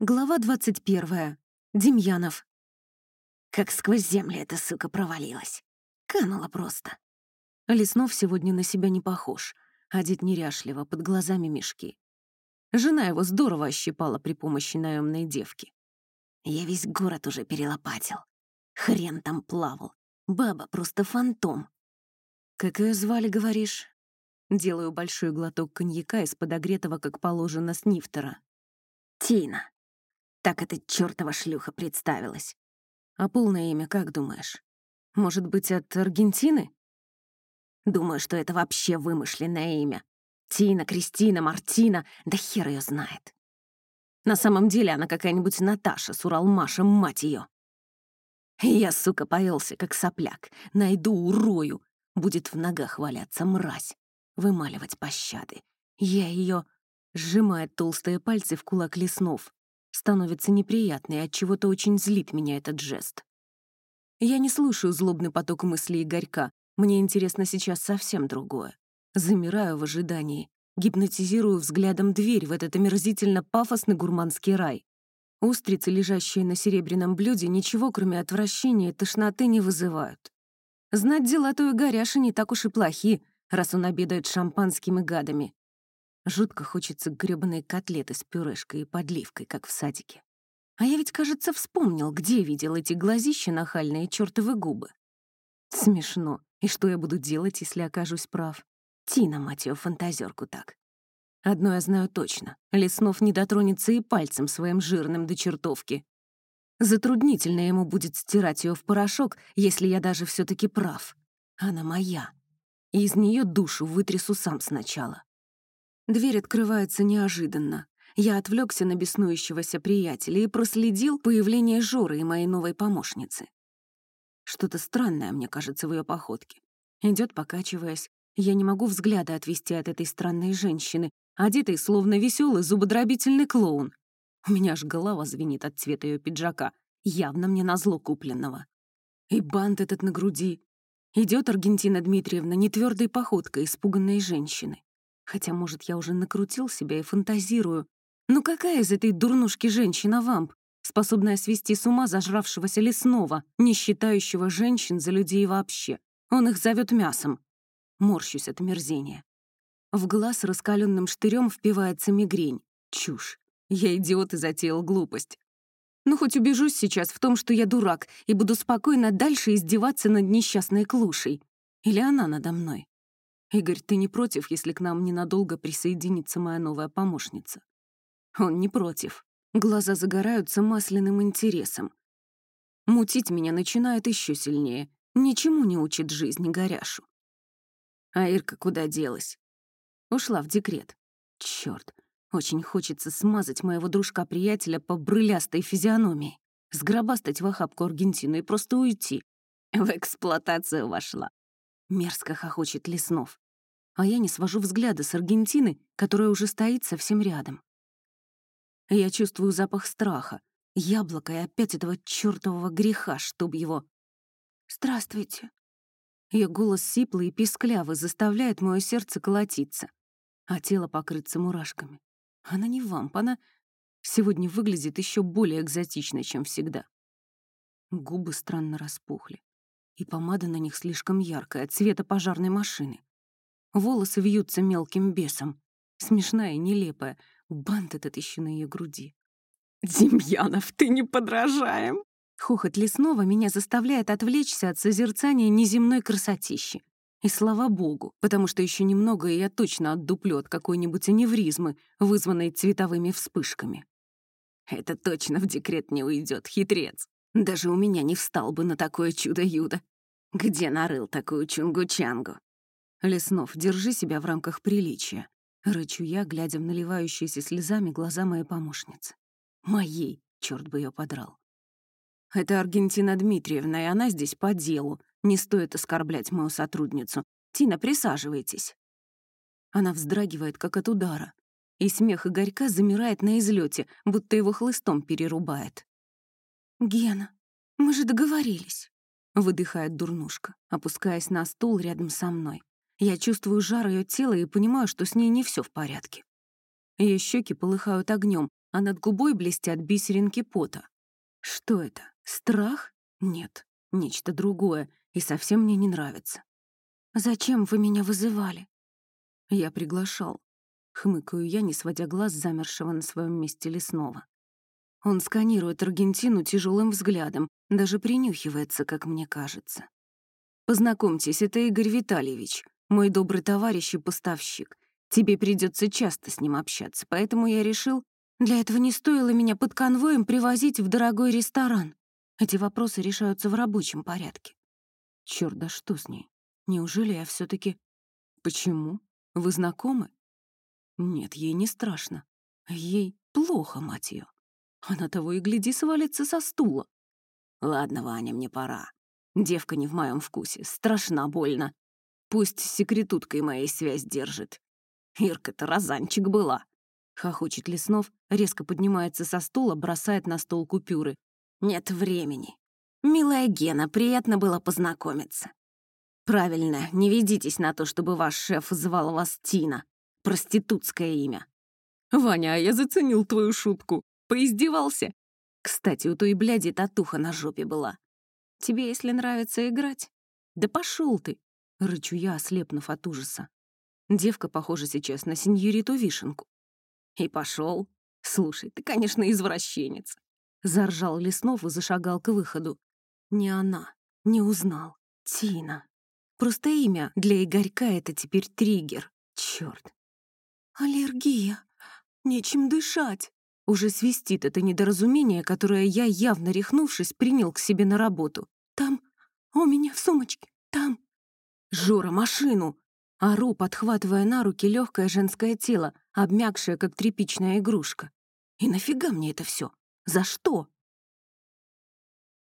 Глава 21. Демьянов. Как сквозь землю эта сука провалилась. Канула просто. Леснов сегодня на себя не похож. Одет неряшливо, под глазами мешки. Жена его здорово ощипала при помощи наемной девки. Я весь город уже перелопатил. Хрен там плавал. Баба просто фантом. Как ее звали, говоришь? Делаю большой глоток коньяка из подогретого, как положено, снифтера. Тина. Так эта чёртова шлюха представилась. А полное имя как думаешь? Может быть, от Аргентины? Думаю, что это вообще вымышленное имя. Тина, Кристина, Мартина, да хер ее знает. На самом деле она какая-нибудь Наташа с Уралмашем, мать ее. Я, сука, повелся, как сопляк. Найду, урою. Будет в ногах валяться мразь. Вымаливать пощады. Я ее сжимает толстые пальцы в кулак леснов. Становится неприятно, и от чего-то очень злит меня этот жест. Я не слушаю злобный поток мыслей Игорька. Мне интересно сейчас совсем другое. Замираю в ожидании, гипнотизирую взглядом дверь в этот омерзительно пафосный гурманский рай. Устрицы, лежащие на серебряном блюде, ничего, кроме отвращения и тошноты, не вызывают. Знать дела той Горяши не так уж и плохи, раз он обедает шампанскими гадами. Жутко хочется грёбаной котлеты с пюрешкой и подливкой, как в садике. А я ведь, кажется, вспомнил, где видел эти глазища нахальные чёртовы губы. Смешно. И что я буду делать, если окажусь прав? Тина, мать её, фантазерку так. Одно я знаю точно. Леснов не дотронется и пальцем своим жирным до чертовки. Затруднительно ему будет стирать ее в порошок, если я даже все таки прав. Она моя. И из нее душу вытрясу сам сначала. Дверь открывается неожиданно. Я отвлекся на беснующегося приятеля и проследил появление Жоры и моей новой помощницы. Что-то странное, мне кажется, в ее походке. Идет, покачиваясь. Я не могу взгляда отвести от этой странной женщины, одетой словно веселый зубодробительный клоун. У меня аж голова звенит от цвета ее пиджака, явно мне назло купленного. И бант этот на груди. Идет Аргентина Дмитриевна нетвердой походкой испуганной женщины. Хотя, может, я уже накрутил себя и фантазирую. Ну какая из этой дурнушки женщина-вамп, способная свести с ума зажравшегося лесного, не считающего женщин за людей вообще? Он их зовет мясом. Морщусь от мерзения. В глаз раскаленным штырем впивается мигрень. Чушь. Я идиот и затеял глупость. Ну, хоть убежусь сейчас в том, что я дурак, и буду спокойно дальше издеваться над несчастной клушей. Или она надо мной. «Игорь, ты не против, если к нам ненадолго присоединится моя новая помощница?» Он не против. Глаза загораются масляным интересом. Мутить меня начинает еще сильнее. Ничему не учит жизнь горяшу. А Ирка куда делась? Ушла в декрет. Черт, очень хочется смазать моего дружка-приятеля по брылястой физиономии, сгробастать в охапку Аргентину и просто уйти. В эксплуатацию вошла. Мерзко хохочет Леснов. А я не свожу взгляда с Аргентины, которая уже стоит совсем рядом. Я чувствую запах страха, яблоко и опять этого чёртового греха, чтоб его... «Здравствуйте». Ее голос сиплый и писклявый заставляет мое сердце колотиться, а тело покрыться мурашками. Она не вамп, она сегодня выглядит еще более экзотично, чем всегда. Губы странно распухли и помада на них слишком яркая, цвета пожарной машины. Волосы вьются мелким бесом. Смешная и нелепая. Бант этот еще на ее груди. «Демьянов, ты не подражаем!» Хохот лесного меня заставляет отвлечься от созерцания неземной красотищи. И слава богу, потому что еще немного, и я точно отдуплю от какой-нибудь аневризмы, вызванной цветовыми вспышками. Это точно в декрет не уйдет, хитрец. Даже у меня не встал бы на такое чудо-юдо. Где нарыл такую чунгу-чангу? Леснов, держи себя в рамках приличия. Рычу я, глядя в наливающиеся слезами глаза моей помощницы. Моей, черт бы ее подрал. Это Аргентина Дмитриевна, и она здесь по делу. Не стоит оскорблять мою сотрудницу. Тина, присаживайтесь. Она вздрагивает, как от удара. И смех Игорька замирает на излете, будто его хлыстом перерубает. «Гена, мы же договорились», — выдыхает дурнушка, опускаясь на стул рядом со мной. Я чувствую жар ее тела и понимаю, что с ней не все в порядке. Ее щеки полыхают огнем, а над губой блестят бисеринки пота. Что это? Страх? Нет, нечто другое, и совсем мне не нравится. «Зачем вы меня вызывали?» Я приглашал. Хмыкаю я, не сводя глаз замершего на своем месте лесного. Он сканирует Аргентину тяжелым взглядом, даже принюхивается, как мне кажется. «Познакомьтесь, это Игорь Витальевич, мой добрый товарищ и поставщик. Тебе придется часто с ним общаться, поэтому я решил, для этого не стоило меня под конвоем привозить в дорогой ресторан. Эти вопросы решаются в рабочем порядке. Чёрт, да что с ней? Неужели я все таки Почему? Вы знакомы? Нет, ей не страшно. Ей плохо, мать ее. Она того и гляди свалится со стула. Ладно, Ваня, мне пора. Девка не в моем вкусе, страшно больно. Пусть с секретуткой моей связь держит. Ирка-то розанчик была. Хохочет Леснов, резко поднимается со стула, бросает на стол купюры. Нет времени. Милая Гена, приятно было познакомиться. Правильно, не ведитесь на то, чтобы ваш шеф звал вас Тина. Проститутское имя. Ваня, а я заценил твою шутку. Поиздевался. Кстати, у той бляди татуха на жопе была. Тебе, если нравится играть? Да пошел ты! Рычу я, ослепнув от ужаса. Девка похожа сейчас на сеньориту Вишенку. И пошел. Слушай, ты, конечно, извращенец. Заржал Леснов и зашагал к выходу. Не она, не узнал. Тина. Просто имя для Игорька — это теперь триггер. Чёрт. Аллергия. Нечем дышать. Уже свистит это недоразумение, которое я, явно рехнувшись, принял к себе на работу. Там, у меня в сумочке, там. Жора, машину! Ору, подхватывая на руки легкое женское тело, обмякшее, как тряпичная игрушка. И нафига мне это все? За что?